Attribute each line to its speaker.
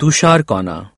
Speaker 1: তুষারকণা।